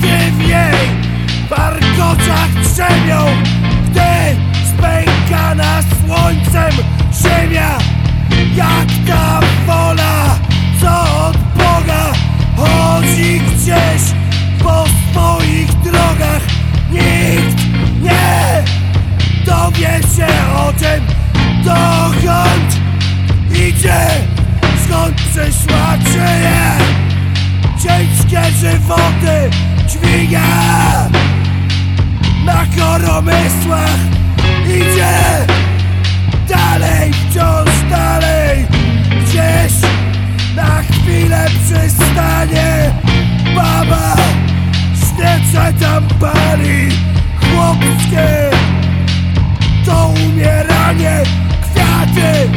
W jej warkocach drzemią Gdy spękana słońcem ziemia. Jak ta wola, co od Boga Chodzi gdzieś po swoich drogach? Nikt nie dowie się o tym Dokąd idzie, skąd przyszła, czyje Ciężkie żywoty. Na koromysłach idzie. Dalej, wciąż dalej. Gdzieś na chwilę przystanie. Baba Świece tam pali. Chłopskie To umieranie Kwiaty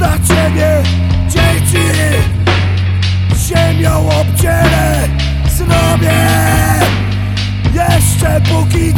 Ciebie Dzieci. Ziemią obdzielę Zrobię. Jeszcze póki